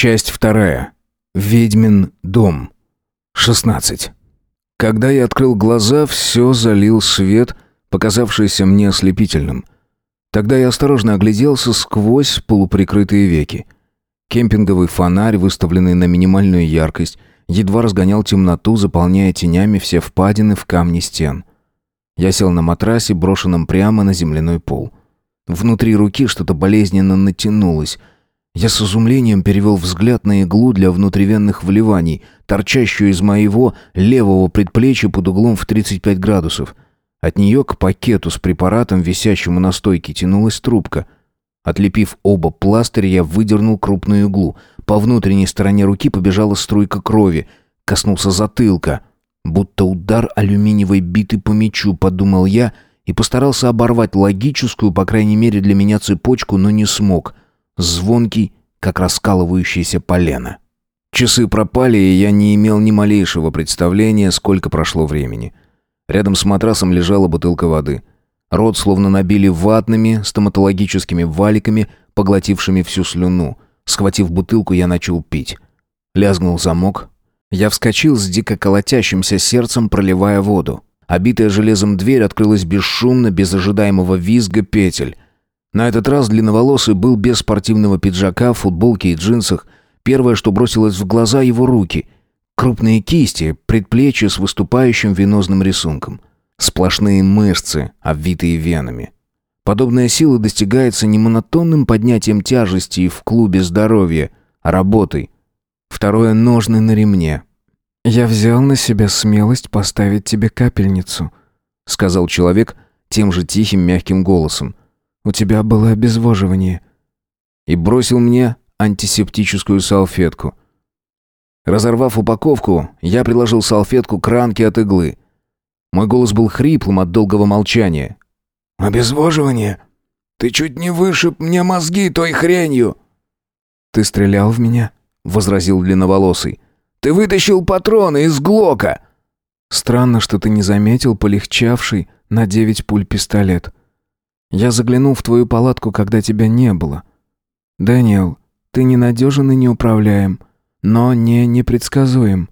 Часть вторая. Ведьмин дом. 16. Когда я открыл глаза, все залил свет, показавшийся мне ослепительным. Тогда я осторожно огляделся сквозь полуприкрытые веки. Кемпинговый фонарь, выставленный на минимальную яркость, едва разгонял темноту, заполняя тенями все впадины в камни стен. Я сел на матрасе, брошенном прямо на земляной пол. Внутри руки что-то болезненно натянулось — я с изумлением перевел взгляд на иглу для внутривенных вливаний, торчащую из моего левого предплечья под углом в 35 градусов. От нее к пакету с препаратом, висящему на стойке, тянулась трубка. Отлепив оба пластыря, я выдернул крупную иглу. По внутренней стороне руки побежала струйка крови. Коснулся затылка. Будто удар алюминиевой биты по мячу, подумал я, и постарался оборвать логическую, по крайней мере для меня, цепочку, но не смог — звонкий, как раскалывающееся полено. Часы пропали, и я не имел ни малейшего представления, сколько прошло времени. Рядом с матрасом лежала бутылка воды. Рот словно набили ватными стоматологическими валиками, поглотившими всю слюну. Схватив бутылку, я начал пить. Лязгнул замок. Я вскочил с дико колотящимся сердцем, проливая воду. Обитая железом дверь открылась бесшумно, без ожидаемого визга петель. На этот раз длинноволосый был без спортивного пиджака, футболке и джинсах. Первое, что бросилось в глаза, его руки. Крупные кисти, предплечья с выступающим венозным рисунком. Сплошные мышцы, обвитые венами. Подобная сила достигается не монотонным поднятием тяжести в клубе здоровья, а работой. Второе — ножны на ремне. «Я взял на себя смелость поставить тебе капельницу», — сказал человек тем же тихим мягким голосом. У тебя было обезвоживание». И бросил мне антисептическую салфетку. Разорвав упаковку, я приложил салфетку к ранке от иглы. Мой голос был хриплым от долгого молчания. «Обезвоживание? Ты чуть не вышиб мне мозги той хренью!» «Ты стрелял в меня?» — возразил длинноволосый. «Ты вытащил патроны из Глока!» «Странно, что ты не заметил полегчавший на девять пуль пистолет. Я заглянул в твою палатку, когда тебя не было. Дэниел, ты ненадежен и неуправляем, но не непредсказуем».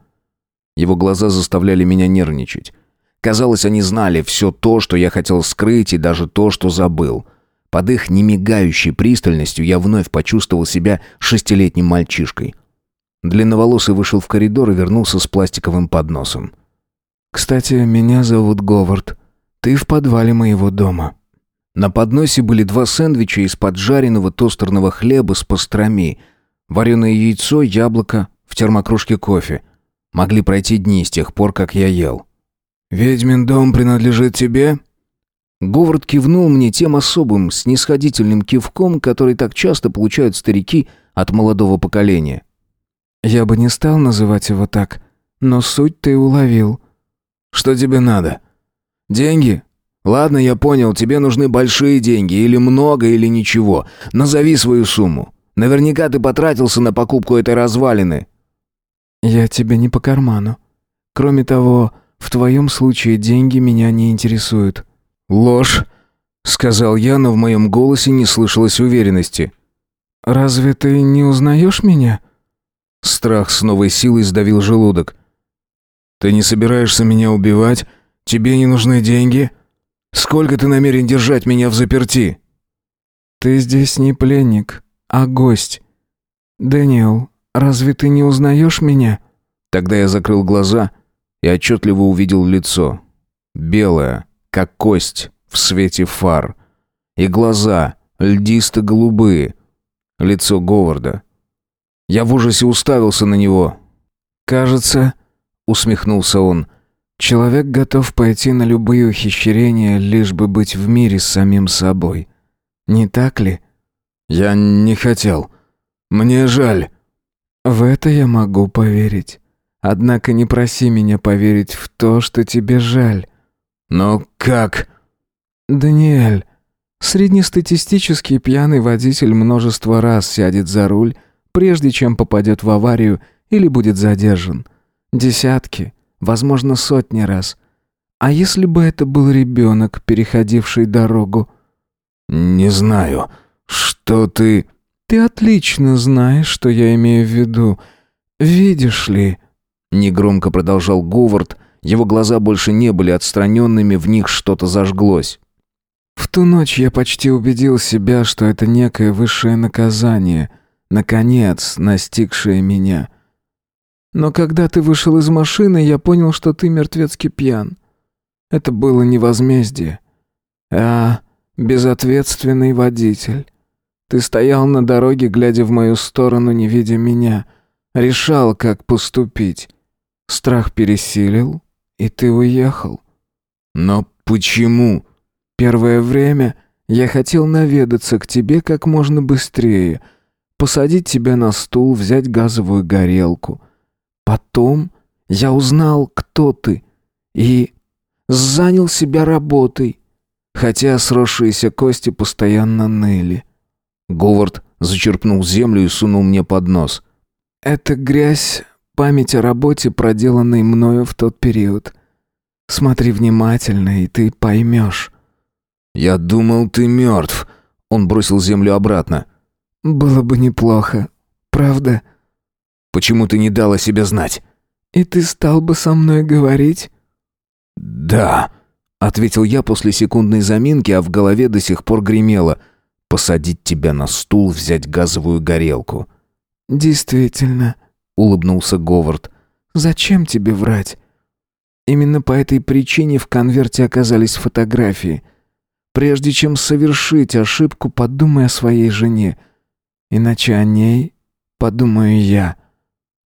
Его глаза заставляли меня нервничать. Казалось, они знали все то, что я хотел скрыть, и даже то, что забыл. Под их немигающей пристальностью я вновь почувствовал себя шестилетним мальчишкой. Длинноволосый вышел в коридор и вернулся с пластиковым подносом. «Кстати, меня зовут Говард. Ты в подвале моего дома». На подносе были два сэндвича из поджаренного тостерного хлеба с пастрами, вареное яйцо, яблоко, в термокружке кофе. Могли пройти дни с тех пор, как я ел. «Ведьмин дом принадлежит тебе?» Говард кивнул мне тем особым, снисходительным кивком, который так часто получают старики от молодого поколения. «Я бы не стал называть его так, но суть ты уловил». «Что тебе надо? Деньги? Ладно, я понял, тебе нужны большие деньги, или много, или ничего. Назови свою сумму. Наверняка ты потратился на покупку этой развалины. Я тебе не по карману. Кроме того, в твоем случае деньги меня не интересуют. Ложь, сказал я, но в моем голосе не слышалось уверенности. Разве ты не узнаешь меня? Страх с новой силой сдавил желудок. Ты не собираешься меня убивать? Тебе не нужны деньги? Сколько ты намерен держать меня в заперти?» «Ты здесь не пленник, а гость. Дэниел, разве ты не узнаешь меня?» Тогда я закрыл глаза и отчетливо увидел лицо. Белое, как кость в свете фар. И глаза льдисто-голубые. Лицо Говарда. Я в ужасе уставился на него. «Кажется...» — усмехнулся он. Человек готов пойти на любые ухищрения, лишь бы быть в мире с самим собой. Не так ли? Я не хотел. Мне жаль. В это я могу поверить. Однако не проси меня поверить в то, что тебе жаль. Но как? Даниэль, среднестатистический пьяный водитель множество раз сядет за руль, прежде чем попадет в аварию или будет задержан. Десятки, возможно, сотни раз. А если бы это был ребенок, переходивший дорогу? «Не знаю. Что ты...» Ты отлично знаешь, что я имею в виду. Видишь ли...» Негромко продолжал Говард. Его глаза больше не были отстраненными, в них что-то зажглось. «В ту ночь я почти убедил себя, что это некое высшее наказание, наконец настигшее меня. Но когда ты вышел из машины, я понял, что ты мертвецки пьян. Это было не возмездие, а безответственный водитель. Ты стоял на дороге, глядя в мою сторону, не видя меня. Решал, как поступить. Страх пересилил, и ты уехал. Но почему? Первое время я хотел наведаться к тебе как можно быстрее, посадить тебя на стул, взять газовую горелку. Потом я узнал, кто ты, и занял себя работой, хотя сросшиеся кости постоянно ныли. Говард зачерпнул землю и сунул мне под нос. «Это грязь, память о работе, проделанной мною в тот период. Смотри внимательно, и ты поймешь». «Я думал, ты мертв». Он бросил землю обратно. «Было бы неплохо, правда?» «Почему ты не дала себя знать?» «И ты стал бы со мной говорить?» «Да», — ответил я после секундной заминки, а в голове до сих пор гремело — посадить тебя на стул, взять газовую горелку». «Действительно», — улыбнулся Говард. «Зачем тебе врать? Именно по этой причине в конверте оказались фотографии. Прежде чем совершить ошибку, подумай о своей жене. Иначе о ней подумаю я».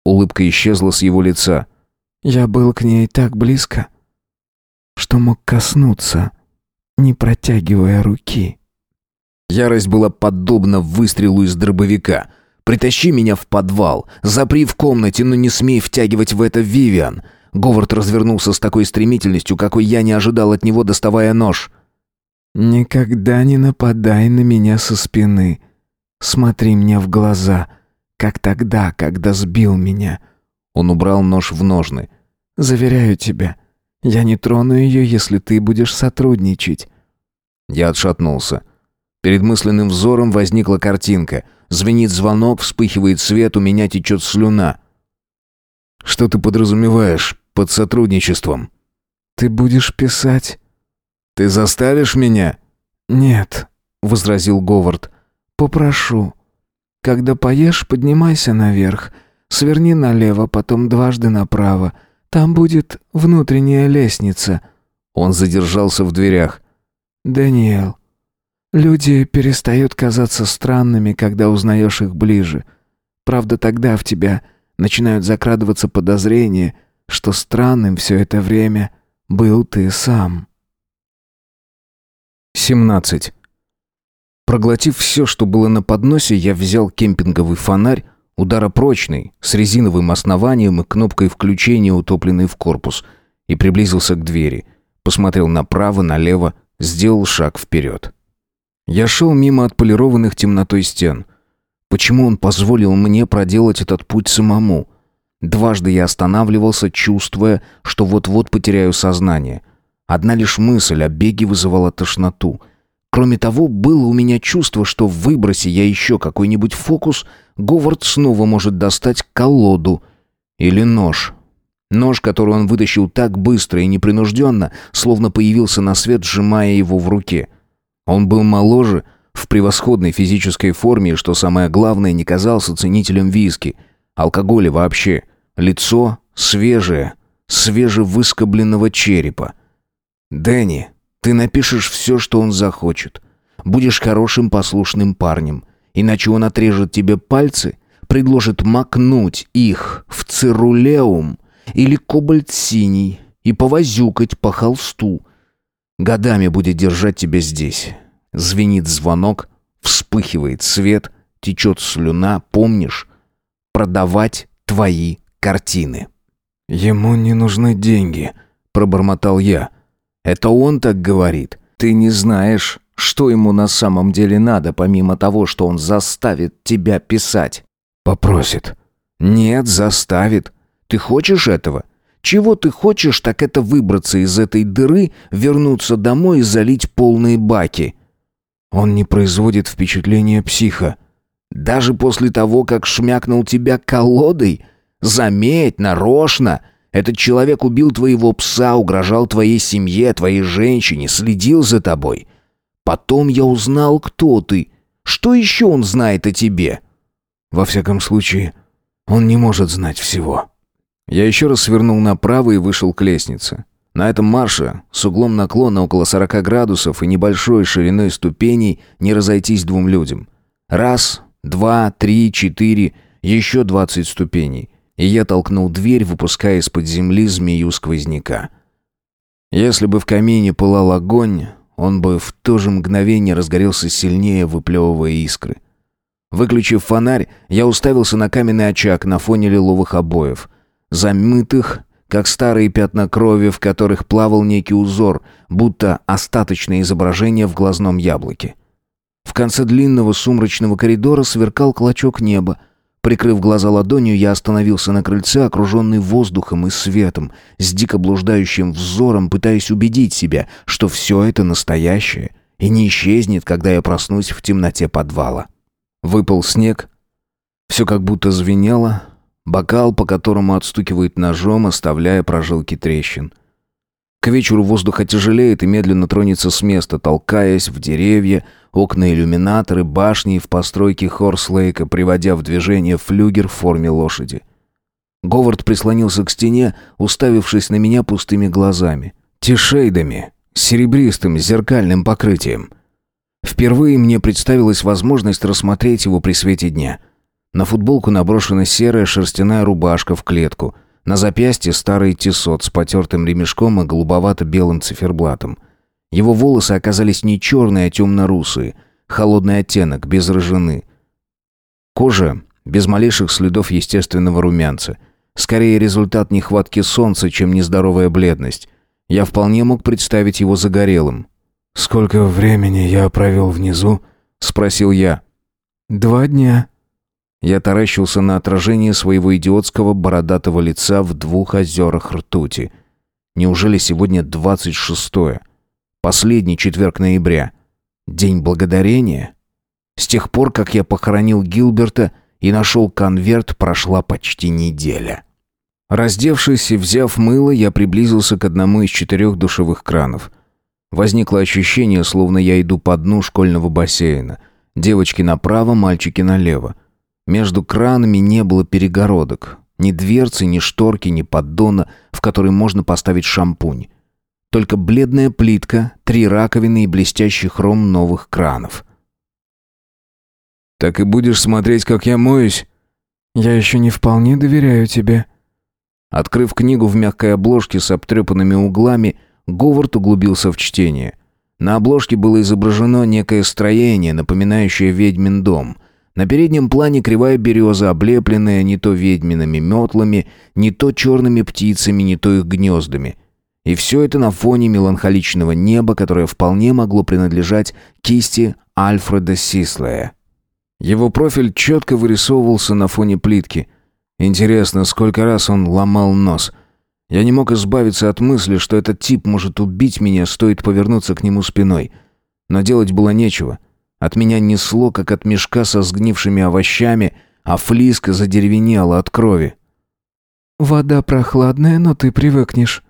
Улыбка исчезла с его лица. «Я был к ней так близко, что мог коснуться, не протягивая руки». Ярость была подобна выстрелу из дробовика. «Притащи меня в подвал, запри в комнате, но не смей втягивать в это Вивиан». Говард развернулся с такой стремительностью, какой я не ожидал от него, доставая нож. «Никогда не нападай на меня со спины. Смотри мне в глаза, как тогда, когда сбил меня». Он убрал нож в ножны. «Заверяю тебя, я не трону ее, если ты будешь сотрудничать». Я отшатнулся. Перед мысленным взором возникла картинка. Звенит звонок, вспыхивает свет, у меня течет слюна. «Что ты подразумеваешь под сотрудничеством?» «Ты будешь писать?» «Ты заставишь меня?» «Нет», — возразил Говард. «Попрошу. Когда поешь, поднимайся наверх. Сверни налево, потом дважды направо. Там будет внутренняя лестница». Он задержался в дверях. «Даниэл, Люди перестают казаться странными, когда узнаешь их ближе. Правда, тогда в тебя начинают закрадываться подозрения, что странным все это время был ты сам. 17. Проглотив все, что было на подносе, я взял кемпинговый фонарь, ударопрочный, с резиновым основанием и кнопкой включения, утопленной в корпус, и приблизился к двери. Посмотрел направо, налево, сделал шаг вперед. Я шел мимо отполированных темнотой стен. Почему он позволил мне проделать этот путь самому? Дважды я останавливался, чувствуя, что вот-вот потеряю сознание. Одна лишь мысль о беге вызывала тошноту. Кроме того, было у меня чувство, что в выбросе я еще какой-нибудь фокус, Говард снова может достать колоду или нож. Нож, который он вытащил так быстро и непринужденно, словно появился на свет, сжимая его в руке — он был моложе, в превосходной физической форме и, что самое главное, не казался ценителем виски, алкоголя вообще. Лицо свежее, свежевыскобленного черепа. «Дэнни, ты напишешь все, что он захочет. Будешь хорошим послушным парнем. Иначе он отрежет тебе пальцы, предложит макнуть их в цирулеум или кобальт синий и повозюкать по холсту, Годами будет держать тебя здесь. Звенит звонок, вспыхивает свет, течет слюна, помнишь? Продавать твои картины. Ему не нужны деньги, пробормотал я. Это он так говорит. Ты не знаешь, что ему на самом деле надо, помимо того, что он заставит тебя писать. Попросит. Нет, заставит. Ты хочешь этого? Чего ты хочешь, так это выбраться из этой дыры, вернуться домой и залить полные баки. Он не производит впечатления психа. Даже после того, как шмякнул тебя колодой? Заметь, нарочно. Этот человек убил твоего пса, угрожал твоей семье, твоей женщине, следил за тобой. Потом я узнал, кто ты. Что еще он знает о тебе?» «Во всяком случае, он не может знать всего». Я еще раз свернул направо и вышел к лестнице. На этом марше, с углом наклона около 40 градусов и небольшой шириной ступеней, не разойтись двум людям. Раз, два, три, четыре, еще двадцать ступеней. И я толкнул дверь, выпуская из-под земли змею сквозняка. Если бы в камине пылал огонь, он бы в то же мгновение разгорелся сильнее, выплевывая искры. Выключив фонарь, я уставился на каменный очаг на фоне лиловых обоев. Замытых, как старые пятна крови, в которых плавал некий узор, будто остаточное изображение в глазном яблоке. В конце длинного сумрачного коридора сверкал клочок неба. Прикрыв глаза ладонью, я остановился на крыльце, окруженный воздухом и светом, с дико блуждающим взором, пытаясь убедить себя, что все это настоящее и не исчезнет, когда я проснусь в темноте подвала. Выпал снег. Все как будто звенело, Бокал, по которому отстукивает ножом, оставляя прожилки трещин. К вечеру воздух отяжелеет и медленно тронется с места, толкаясь в деревья, окна иллюминаторы, башни в постройке Хорслейка, приводя в движение флюгер в форме лошади. Говард прислонился к стене, уставившись на меня пустыми глазами. Тишейдами, серебристым зеркальным покрытием. Впервые мне представилась возможность рассмотреть его при свете дня — на футболку наброшена серая шерстяная рубашка в клетку. На запястье старый тесот с потертым ремешком и голубовато-белым циферблатом. Его волосы оказались не черные, а темно-русые. Холодный оттенок, без рыжины. Кожа без малейших следов естественного румянца. Скорее результат нехватки солнца, чем нездоровая бледность. Я вполне мог представить его загорелым. «Сколько времени я провел внизу?» — спросил я. «Два дня», я таращился на отражение своего идиотского бородатого лица в двух озерах ртути. Неужели сегодня двадцать шестое? Последний четверг ноября. День благодарения? С тех пор, как я похоронил Гилберта и нашел конверт, прошла почти неделя. Раздевшись и взяв мыло, я приблизился к одному из четырех душевых кранов. Возникло ощущение, словно я иду по дну школьного бассейна. Девочки направо, мальчики налево. Между кранами не было перегородок. Ни дверцы, ни шторки, ни поддона, в который можно поставить шампунь. Только бледная плитка, три раковины и блестящий хром новых кранов. «Так и будешь смотреть, как я моюсь?» «Я еще не вполне доверяю тебе». Открыв книгу в мягкой обложке с обтрепанными углами, Говард углубился в чтение. На обложке было изображено некое строение, напоминающее ведьмин дом. На переднем плане кривая береза, облепленная не то ведьмиными метлами, не то черными птицами, не то их гнездами. И все это на фоне меланхоличного неба, которое вполне могло принадлежать кисти Альфреда Сислея. Его профиль четко вырисовывался на фоне плитки. Интересно, сколько раз он ломал нос. Я не мог избавиться от мысли, что этот тип может убить меня, стоит повернуться к нему спиной. Но делать было нечего — от меня несло, как от мешка со сгнившими овощами, а флиска задеревенела от крови. «Вода прохладная, но ты привыкнешь».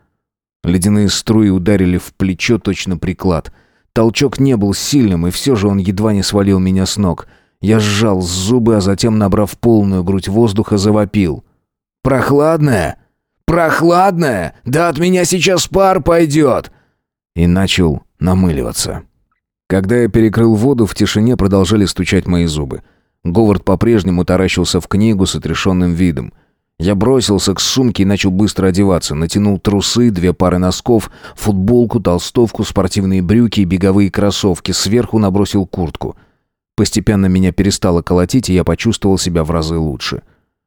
Ледяные струи ударили в плечо точно приклад. Толчок не был сильным, и все же он едва не свалил меня с ног. Я сжал зубы, а затем, набрав полную грудь воздуха, завопил. «Прохладная? Прохладная? Да от меня сейчас пар пойдет!» И начал намыливаться. Когда я перекрыл воду, в тишине продолжали стучать мои зубы. Говард по-прежнему таращился в книгу с отрешенным видом. Я бросился к сумке и начал быстро одеваться. Натянул трусы, две пары носков, футболку, толстовку, спортивные брюки и беговые кроссовки. Сверху набросил куртку. Постепенно меня перестало колотить, и я почувствовал себя в разы лучше.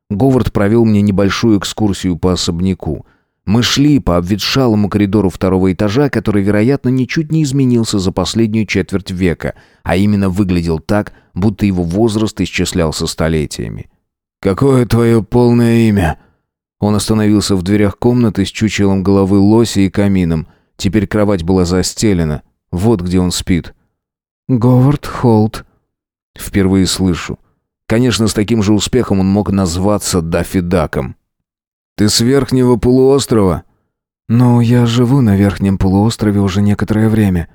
Говард провел мне небольшую экскурсию по особняку. Мы шли по обветшалому коридору второго этажа, который, вероятно, ничуть не изменился за последнюю четверть века, а именно выглядел так, будто его возраст исчислялся столетиями. «Какое твое полное имя?» Он остановился в дверях комнаты с чучелом головы лося и камином. Теперь кровать была застелена. Вот где он спит. «Говард Холт». Впервые слышу. Конечно, с таким же успехом он мог назваться Дафидаком. «Ты с верхнего полуострова?» «Ну, я живу на верхнем полуострове уже некоторое время».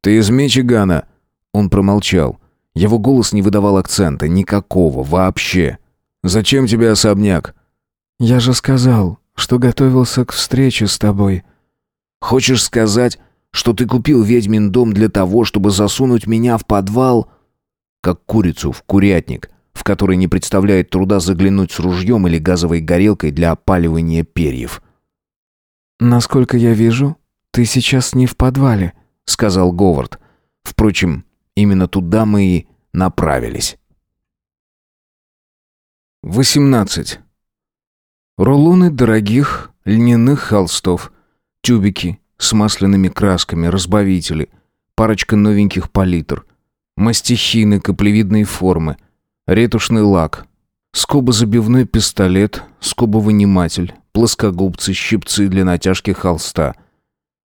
«Ты из Мичигана?» Он промолчал. Его голос не выдавал акцента, никакого, вообще. «Зачем тебе особняк?» «Я же сказал, что готовился к встрече с тобой». «Хочешь сказать, что ты купил ведьмин дом для того, чтобы засунуть меня в подвал?» «Как курицу в курятник, в который не представляет труда заглянуть с ружьем или газовой горелкой для опаливания перьев». «Насколько я вижу, ты сейчас не в подвале», — сказал Говард. Впрочем, именно туда мы и направились. 18. Рулоны дорогих льняных холстов, тюбики с масляными красками, разбавители, парочка новеньких палитр, мастихины каплевидной формы, ретушный лак, скобозабивной пистолет, скобовыниматель, плоскогубцы, щипцы для натяжки холста,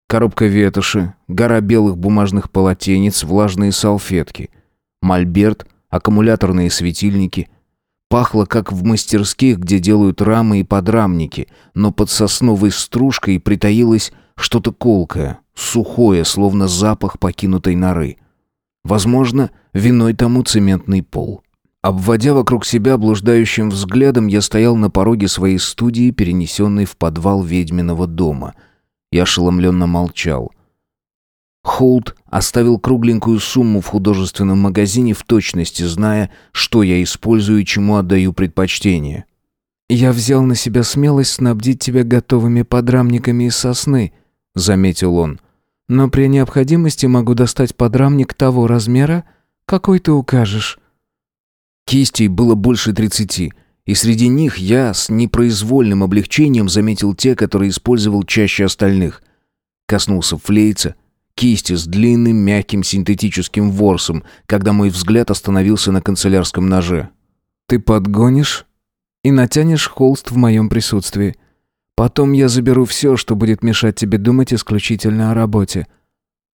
коробка ветоши, гора белых бумажных полотенец, влажные салфетки, мольберт, аккумуляторные светильники. Пахло, как в мастерских, где делают рамы и подрамники, но под сосновой стружкой притаилось что-то колкое, сухое, словно запах покинутой норы. Возможно, виной тому цементный пол. Обводя вокруг себя блуждающим взглядом, я стоял на пороге своей студии, перенесенной в подвал ведьминого дома. Я ошеломленно молчал. Холт оставил кругленькую сумму в художественном магазине в точности, зная, что я использую и чему отдаю предпочтение. «Я взял на себя смелость снабдить тебя готовыми подрамниками из сосны», — заметил он. «Но при необходимости могу достать подрамник того размера, какой ты укажешь». Кистей было больше тридцати, и среди них я с непроизвольным облегчением заметил те, которые использовал чаще остальных. Коснулся флейца, кисти с длинным мягким синтетическим ворсом, когда мой взгляд остановился на канцелярском ноже. «Ты подгонишь и натянешь холст в моем присутствии. Потом я заберу все, что будет мешать тебе думать исключительно о работе.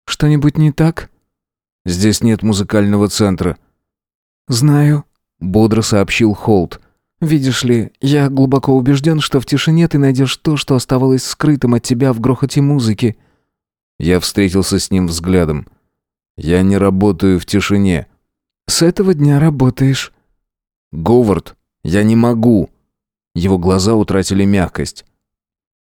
Что-нибудь не так?» «Здесь нет музыкального центра». «Знаю», бодро сообщил Холт. Видишь ли, я глубоко убежден, что в тишине ты найдешь то, что оставалось скрытым от тебя в грохоте музыки. Я встретился с ним взглядом. Я не работаю в тишине. С этого дня работаешь. Говард, я не могу. Его глаза утратили мягкость.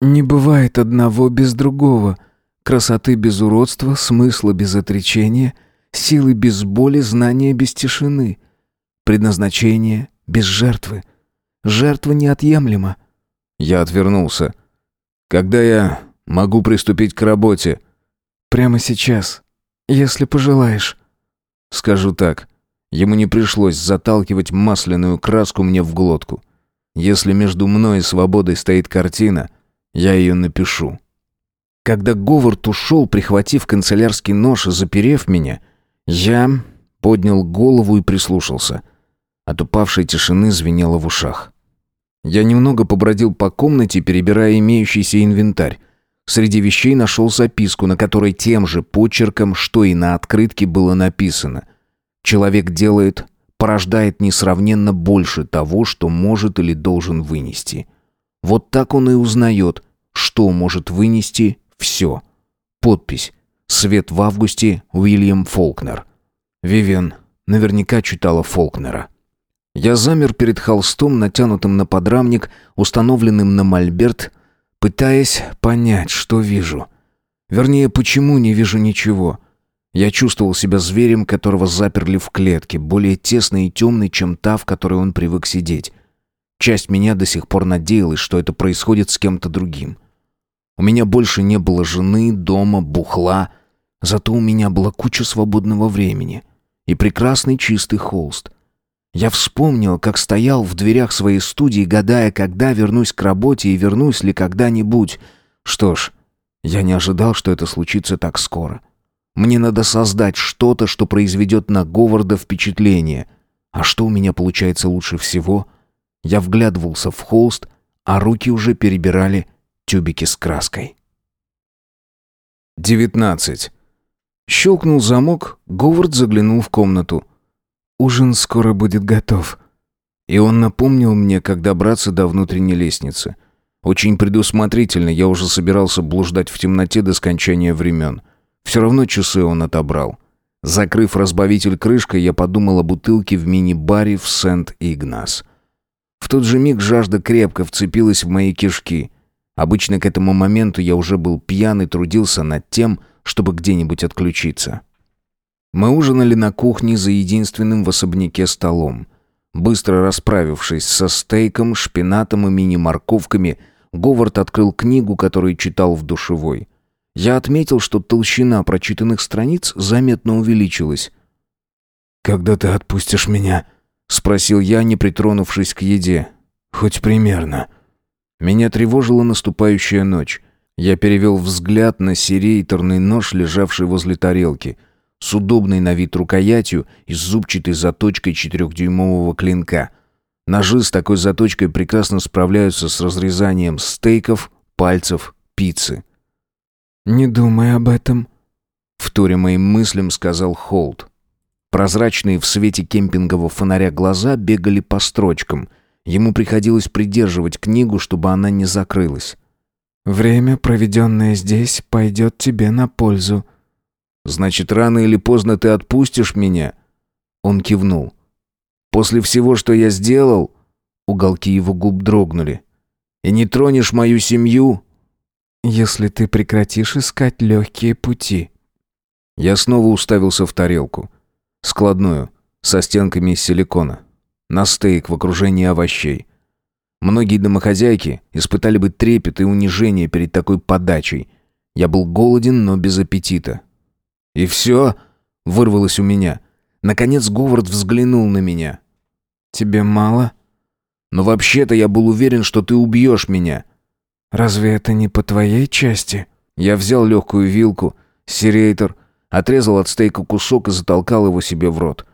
Не бывает одного без другого. Красоты без уродства, смысла без отречения, силы без боли, знания без тишины — Предназначение без жертвы. Жертва неотъемлема. Я отвернулся. Когда я могу приступить к работе? Прямо сейчас, если пожелаешь. Скажу так. Ему не пришлось заталкивать масляную краску мне в глотку. Если между мной и свободой стоит картина, я ее напишу. Когда Говард ушел, прихватив канцелярский нож и заперев меня, я поднял голову и прислушался. От упавшей тишины звенело в ушах. Я немного побродил по комнате, перебирая имеющийся инвентарь. Среди вещей нашел записку, на которой тем же почерком, что и на открытке было написано. «Человек делает, порождает несравненно больше того, что может или должен вынести». Вот так он и узнает, что может вынести все. Подпись. Свет в августе. Уильям Фолкнер. Вивен наверняка читала Фолкнера. Я замер перед холстом, натянутым на подрамник, установленным на мольберт, пытаясь понять, что вижу. Вернее, почему не вижу ничего. Я чувствовал себя зверем, которого заперли в клетке, более тесной и темной, чем та, в которой он привык сидеть. Часть меня до сих пор надеялась, что это происходит с кем-то другим. У меня больше не было жены, дома, бухла, зато у меня была куча свободного времени и прекрасный чистый холст — я вспомнил, как стоял в дверях своей студии, гадая, когда вернусь к работе и вернусь ли когда-нибудь. Что ж, я не ожидал, что это случится так скоро. Мне надо создать что-то, что произведет на Говарда впечатление. А что у меня получается лучше всего? Я вглядывался в холст, а руки уже перебирали тюбики с краской. 19. Щелкнул замок, Говард заглянул в комнату. «Ужин скоро будет готов», И он напомнил мне, как добраться до внутренней лестницы. Очень предусмотрительно я уже собирался блуждать в темноте до скончания времен. Все равно часы он отобрал. Закрыв разбавитель крышкой, я подумал о бутылке в мини-баре в Сент-Игнас. В тот же миг жажда крепко вцепилась в мои кишки. Обычно к этому моменту я уже был пьян и трудился над тем, чтобы где-нибудь отключиться. Мы ужинали на кухне за единственным в особняке столом. Быстро расправившись со стейком, шпинатом и мини-морковками, Говард открыл книгу, которую читал в душевой. Я отметил, что толщина прочитанных страниц заметно увеличилась. «Когда ты отпустишь меня?» — спросил я, не притронувшись к еде. «Хоть примерно». Меня тревожила наступающая ночь. Я перевел взгляд на серейторный нож, лежавший возле тарелки, с удобной на вид рукоятью и с зубчатой заточкой четырехдюймового клинка. Ножи с такой заточкой прекрасно справляются с разрезанием стейков, пальцев, пиццы. «Не думай об этом», — вторя моим мыслям сказал Холт. Прозрачные в свете кемпингового фонаря глаза бегали по строчкам. Ему приходилось придерживать книгу, чтобы она не закрылась. «Время, проведенное здесь, пойдет тебе на пользу». «Значит, рано или поздно ты отпустишь меня?» Он кивнул. «После всего, что я сделал...» Уголки его губ дрогнули. «И не тронешь мою семью?» если ты прекратишь искать легкие пути». Я снова уставился в тарелку. Складную, со стенками из силикона. На стейк в окружении овощей. Многие домохозяйки испытали бы трепет и унижение перед такой подачей. Я был голоден, но без аппетита. «И все?» — вырвалось у меня. Наконец Говард взглянул на меня. «Тебе мало?» «Но вообще-то я был уверен, что ты убьешь меня». «Разве это не по твоей части?» Я взял легкую вилку, серейтор, отрезал от стейка кусок и затолкал его себе в рот.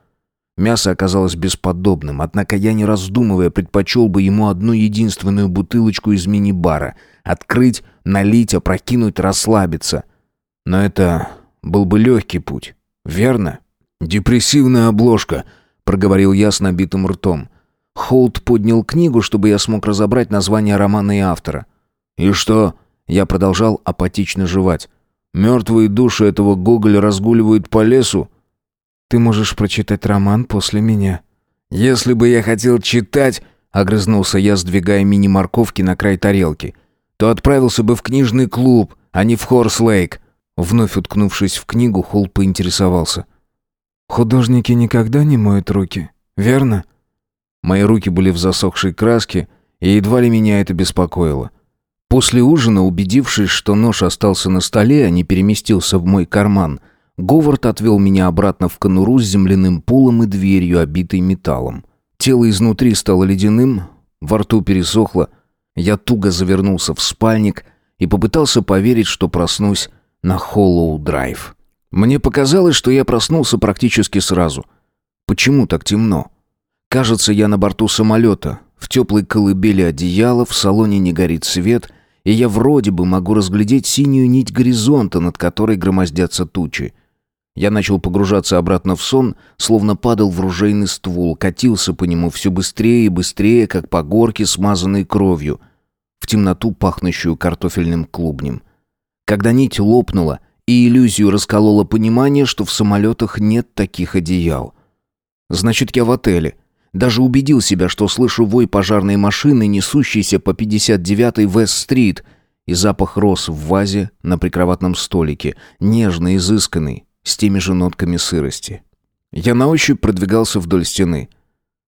Мясо оказалось бесподобным, однако я, не раздумывая, предпочел бы ему одну единственную бутылочку из мини-бара. Открыть, налить, опрокинуть, расслабиться. Но это был бы легкий путь, верно? «Депрессивная обложка», — проговорил я с набитым ртом. Холт поднял книгу, чтобы я смог разобрать название романа и автора. «И что?» Я продолжал апатично жевать. «Мертвые души этого Гоголя разгуливают по лесу?» «Ты можешь прочитать роман после меня». «Если бы я хотел читать...» — огрызнулся я, сдвигая мини-морковки на край тарелки. «То отправился бы в книжный клуб, а не в Хорс-Лейк». Вновь уткнувшись в книгу, Холл поинтересовался. «Художники никогда не моют руки, верно?» Мои руки были в засохшей краске, и едва ли меня это беспокоило. После ужина, убедившись, что нож остался на столе, а не переместился в мой карман, Говард отвел меня обратно в конуру с земляным полом и дверью, обитой металлом. Тело изнутри стало ледяным, во рту пересохло. Я туго завернулся в спальник и попытался поверить, что проснусь на Холлоу-драйв. Мне показалось, что я проснулся практически сразу. Почему так темно? Кажется, я на борту самолета. В теплой колыбели одеяла, в салоне не горит свет, и я вроде бы могу разглядеть синюю нить горизонта, над которой громоздятся тучи. Я начал погружаться обратно в сон, словно падал в ружейный ствол, катился по нему все быстрее и быстрее, как по горке, смазанной кровью, в темноту, пахнущую картофельным клубнем. Когда нить лопнула, и иллюзию раскололо понимание, что в самолетах нет таких одеял. Значит, я в отеле — даже убедил себя, что слышу вой пожарной машины, несущейся по 59-й Вест-стрит, и запах роз в вазе на прикроватном столике, нежный, изысканный, с теми же нотками сырости. Я на ощупь продвигался вдоль стены.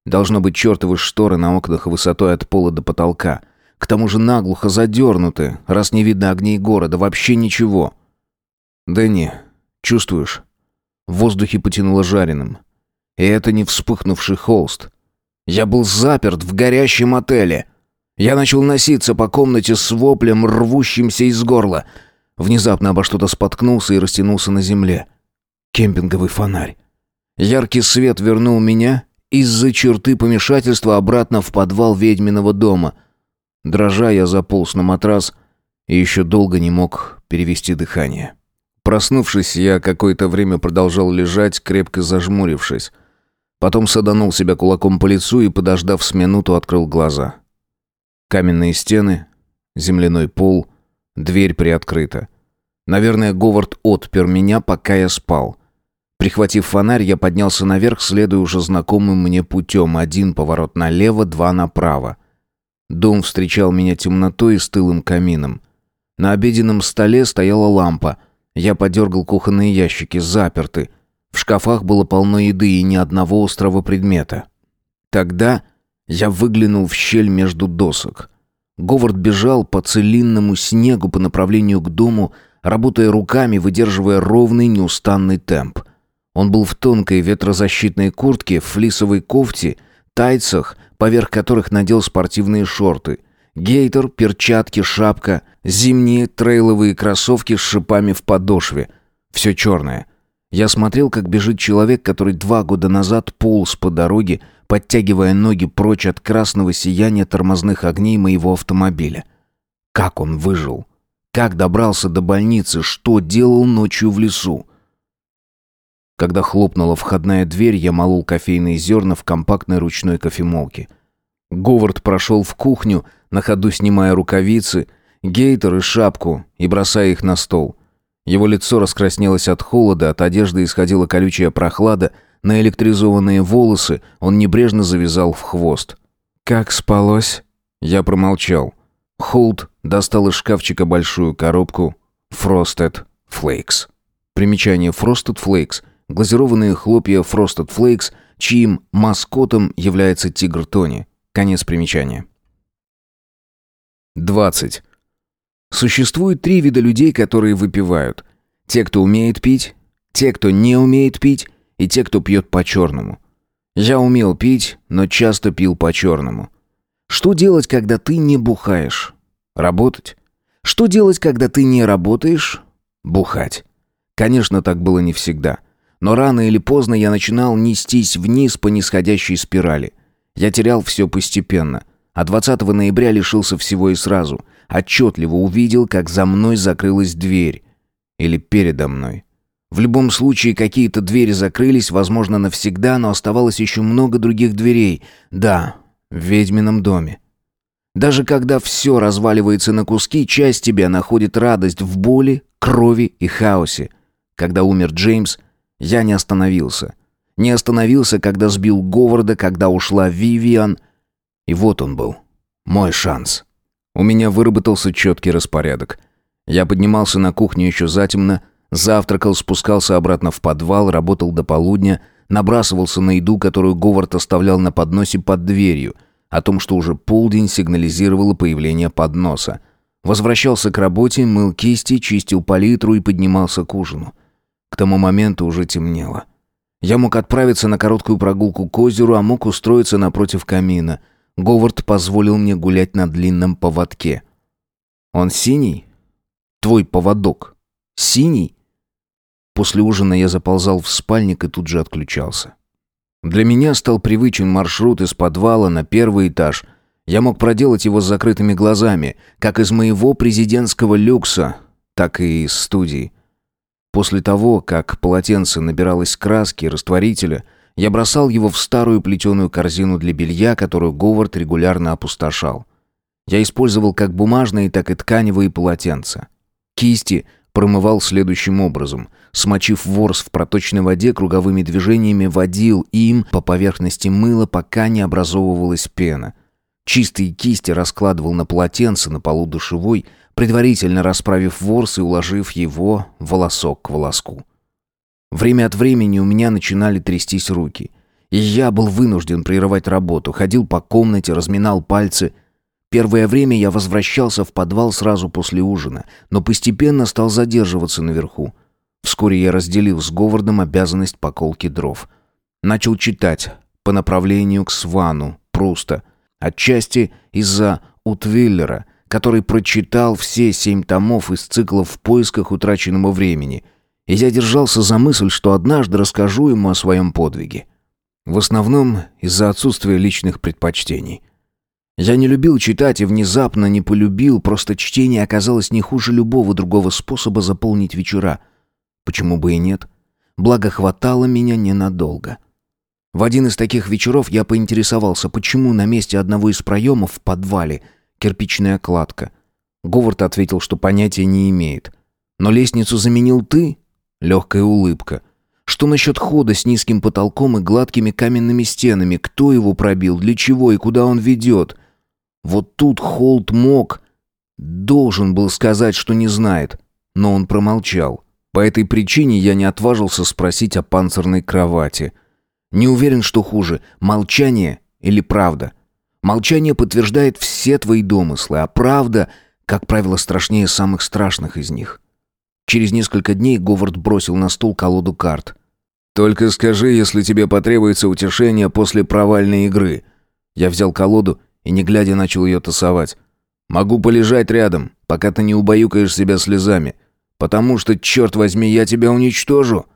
Должно быть чертовы шторы на окнах высотой от пола до потолка. К тому же наглухо задернуты, раз не видно огней города, вообще ничего. «Дэнни, чувствуешь?» В воздухе потянуло жареным. И это не вспыхнувший холст. Я был заперт в горящем отеле. Я начал носиться по комнате с воплем, рвущимся из горла. Внезапно обо что-то споткнулся и растянулся на земле. Кемпинговый фонарь. Яркий свет вернул меня из-за черты помешательства обратно в подвал ведьминого дома. Дрожа, я заполз на матрас и еще долго не мог перевести дыхание. Проснувшись, я какое-то время продолжал лежать, крепко зажмурившись. Потом саданул себя кулаком по лицу и, подождав с минуту, открыл глаза. Каменные стены, земляной пол, дверь приоткрыта. Наверное, Говард отпер меня, пока я спал. Прихватив фонарь, я поднялся наверх, следуя уже знакомым мне путем. Один поворот налево, два направо. Дом встречал меня темнотой и стылым камином. На обеденном столе стояла лампа. Я подергал кухонные ящики, заперты. В шкафах было полно еды и ни одного острого предмета. Тогда я выглянул в щель между досок. Говард бежал по целинному снегу по направлению к дому, работая руками, выдерживая ровный неустанный темп. Он был в тонкой ветрозащитной куртке, флисовой кофте, тайцах, поверх которых надел спортивные шорты. Гейтер, перчатки, шапка, зимние трейловые кроссовки с шипами в подошве. Все черное. Я смотрел, как бежит человек, который два года назад полз по дороге, подтягивая ноги прочь от красного сияния тормозных огней моего автомобиля. Как он выжил? Как добрался до больницы? Что делал ночью в лесу? Когда хлопнула входная дверь, я молол кофейные зерна в компактной ручной кофемолке. Говард прошел в кухню, на ходу снимая рукавицы, гейтер и шапку и бросая их на стол. Его лицо раскраснелось от холода, от одежды исходила колючая прохлада, на электризованные волосы он небрежно завязал в хвост. «Как спалось?» Я промолчал. Холд достал из шкафчика большую коробку Frosted Flakes. Примечание Frosted Flakes глазированные хлопья Frosted Flakes, чьим маскотом является тигр Тони. Конец примечания. 20. Существует три вида людей, которые выпивают. Те, кто умеет пить, те, кто не умеет пить, и те, кто пьет по-черному. Я умел пить, но часто пил по-черному. Что делать, когда ты не бухаешь? Работать. Что делать, когда ты не работаешь? Бухать. Конечно, так было не всегда. Но рано или поздно я начинал нестись вниз по нисходящей спирали. Я терял все постепенно. А 20 ноября лишился всего и сразу. Отчетливо увидел, как за мной закрылась дверь. Или передо мной. В любом случае, какие-то двери закрылись, возможно, навсегда, но оставалось еще много других дверей. Да, в ведьмином доме. Даже когда все разваливается на куски, часть тебя находит радость в боли, крови и хаосе. Когда умер Джеймс, я не остановился. Не остановился, когда сбил Говарда, когда ушла Вивиан. И вот он был. Мой шанс. У меня выработался четкий распорядок. Я поднимался на кухню еще затемно, завтракал, спускался обратно в подвал, работал до полудня, набрасывался на еду, которую Говард оставлял на подносе под дверью. О том, что уже полдень сигнализировало появление подноса. Возвращался к работе, мыл кисти, чистил палитру и поднимался к ужину. К тому моменту уже темнело. Я мог отправиться на короткую прогулку к озеру, а мог устроиться напротив камина. Говард позволил мне гулять на длинном поводке. «Он синий? Твой поводок? Синий?» После ужина я заползал в спальник и тут же отключался. Для меня стал привычен маршрут из подвала на первый этаж. Я мог проделать его с закрытыми глазами, как из моего президентского люкса, так и из студии. После того, как полотенце набиралось краски и растворителя, я бросал его в старую плетеную корзину для белья, которую Говард регулярно опустошал. Я использовал как бумажные, так и тканевые полотенца. Кисти промывал следующим образом. Смочив ворс в проточной воде, круговыми движениями водил им по поверхности мыла, пока не образовывалась пена. Чистые кисти раскладывал на полотенце на полу душевой, предварительно расправив ворс и уложив его волосок к волоску. Время от времени у меня начинали трястись руки, и я был вынужден прерывать работу, ходил по комнате, разминал пальцы. Первое время я возвращался в подвал сразу после ужина, но постепенно стал задерживаться наверху. Вскоре я разделил с Говардом обязанность поколки дров. Начал читать по направлению к Свану, Пруста, отчасти из-за Утвиллера — который прочитал все семь томов из цикла «В поисках утраченного времени», и я держался за мысль, что однажды расскажу ему о своем подвиге. В основном из-за отсутствия личных предпочтений. Я не любил читать и внезапно не полюбил, просто чтение оказалось не хуже любого другого способа заполнить вечера. Почему бы и нет? Благо хватало меня ненадолго. В один из таких вечеров я поинтересовался, почему на месте одного из проемов в подвале кирпичная кладка. Говард ответил, что понятия не имеет. «Но лестницу заменил ты?» Легкая улыбка. «Что насчет хода с низким потолком и гладкими каменными стенами? Кто его пробил? Для чего и куда он ведет?» Вот тут Холт мог, должен был сказать, что не знает, но он промолчал. По этой причине я не отважился спросить о панцирной кровати. Не уверен, что хуже, молчание или правда. Молчание подтверждает все твои домыслы, а правда, как правило, страшнее самых страшных из них. Через несколько дней Говард бросил на стол колоду карт. «Только скажи, если тебе потребуется утешение после провальной игры». Я взял колоду и, не глядя, начал ее тасовать. «Могу полежать рядом, пока ты не убаюкаешь себя слезами. Потому что, черт возьми, я тебя уничтожу!»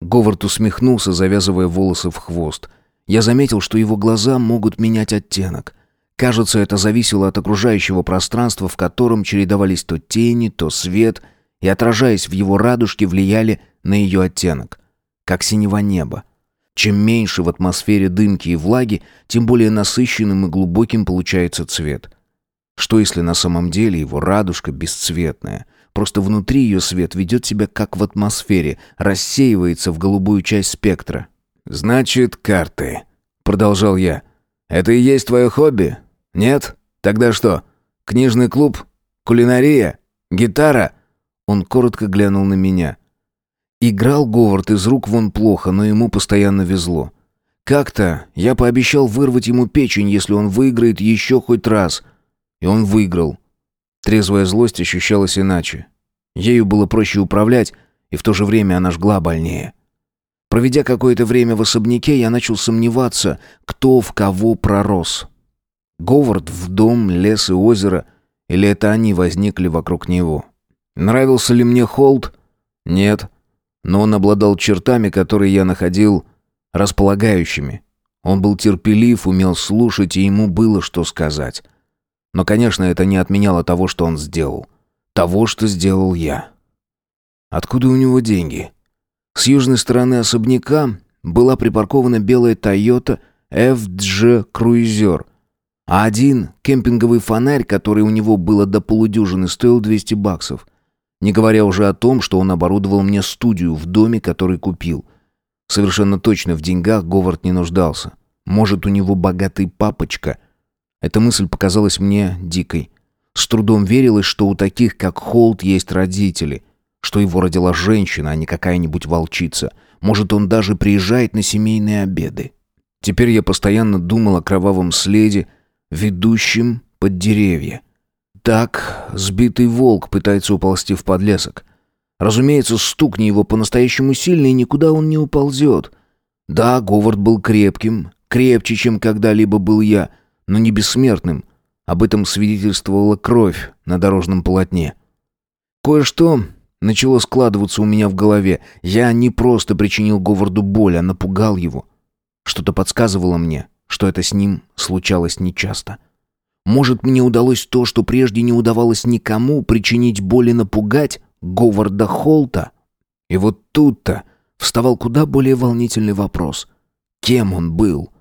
Говард усмехнулся, завязывая волосы в хвост. Я заметил, что его глаза могут менять оттенок. Кажется, это зависело от окружающего пространства, в котором чередовались то тени, то свет, и, отражаясь в его радужке, влияли на ее оттенок. Как синего неба. Чем меньше в атмосфере дымки и влаги, тем более насыщенным и глубоким получается цвет. Что если на самом деле его радужка бесцветная – Просто внутри ее свет ведет себя как в атмосфере, рассеивается в голубую часть спектра. «Значит, карты», — продолжал я. «Это и есть твое хобби? Нет? Тогда что? Книжный клуб? Кулинария? Гитара?» Он коротко глянул на меня. Играл Говард из рук вон плохо, но ему постоянно везло. Как-то я пообещал вырвать ему печень, если он выиграет еще хоть раз. И он выиграл. Трезвая злость ощущалась иначе. Ею было проще управлять, и в то же время она жгла больнее. Проведя какое-то время в особняке, я начал сомневаться, кто в кого пророс. Говард в дом, лес и озеро, или это они возникли вокруг него. Нравился ли мне Холд? Нет. Но он обладал чертами, которые я находил располагающими. Он был терпелив, умел слушать, и ему было что сказать. Но, конечно, это не отменяло того, что он сделал. Того, что сделал я. Откуда у него деньги? С южной стороны особняка была припаркована белая Toyota FG Cruiser, а один кемпинговый фонарь, который у него было до полудюжины, стоил 200 баксов. Не говоря уже о том, что он оборудовал мне студию в доме, который купил. Совершенно точно в деньгах Говард не нуждался. Может, у него богатый папочка – эта мысль показалась мне дикой. С трудом верилось, что у таких, как Холт, есть родители, что его родила женщина, а не какая-нибудь волчица. Может, он даже приезжает на семейные обеды. Теперь я постоянно думал о кровавом следе, ведущем под деревья. Так сбитый волк пытается уползти в подлесок. Разумеется, стукни его по-настоящему сильно, и никуда он не уползет. Да, Говард был крепким, крепче, чем когда-либо был я, но не бессмертным. Об этом свидетельствовала кровь на дорожном полотне. Кое-что начало складываться у меня в голове. Я не просто причинил Говарду боль, а напугал его. Что-то подсказывало мне, что это с ним случалось нечасто. Может, мне удалось то, что прежде не удавалось никому, причинить боль и напугать Говарда Холта? И вот тут-то вставал куда более волнительный вопрос. Кем он был? —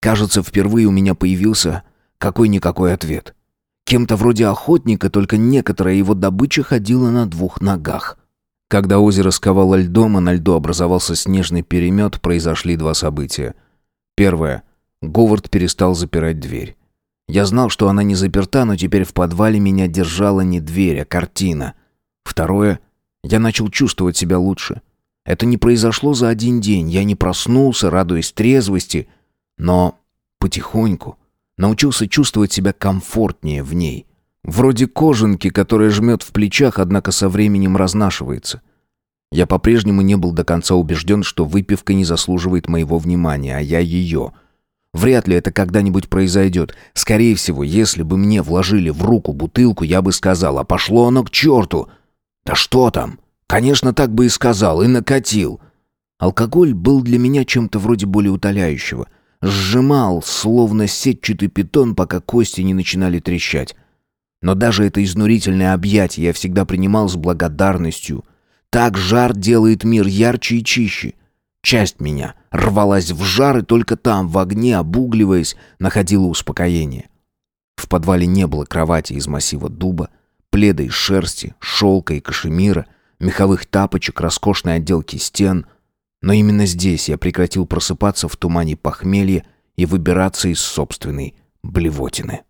Кажется, впервые у меня появился какой-никакой ответ. Кем-то вроде охотника, только некоторая его добыча ходила на двух ногах. Когда озеро сковало льдом, и на льду образовался снежный перемет, произошли два события. Первое. Говард перестал запирать дверь. Я знал, что она не заперта, но теперь в подвале меня держала не дверь, а картина. Второе. Я начал чувствовать себя лучше. Это не произошло за один день. Я не проснулся, радуясь трезвости — но потихоньку научился чувствовать себя комфортнее в ней. Вроде кожанки, которая жмет в плечах, однако со временем разнашивается. Я по-прежнему не был до конца убежден, что выпивка не заслуживает моего внимания, а я ее. Вряд ли это когда-нибудь произойдет. Скорее всего, если бы мне вложили в руку бутылку, я бы сказал, а пошло оно к черту. Да что там? Конечно, так бы и сказал, и накатил. Алкоголь был для меня чем-то вроде более утоляющего — сжимал, словно сетчатый питон, пока кости не начинали трещать. Но даже это изнурительное объятие я всегда принимал с благодарностью. Так жар делает мир ярче и чище. Часть меня рвалась в жар и только там, в огне, обугливаясь, находила успокоение. В подвале не было кровати из массива дуба, пледа из шерсти, шелка и кашемира, меховых тапочек, роскошной отделки стен. Но именно здесь я прекратил просыпаться в тумане похмелья и выбираться из собственной блевотины.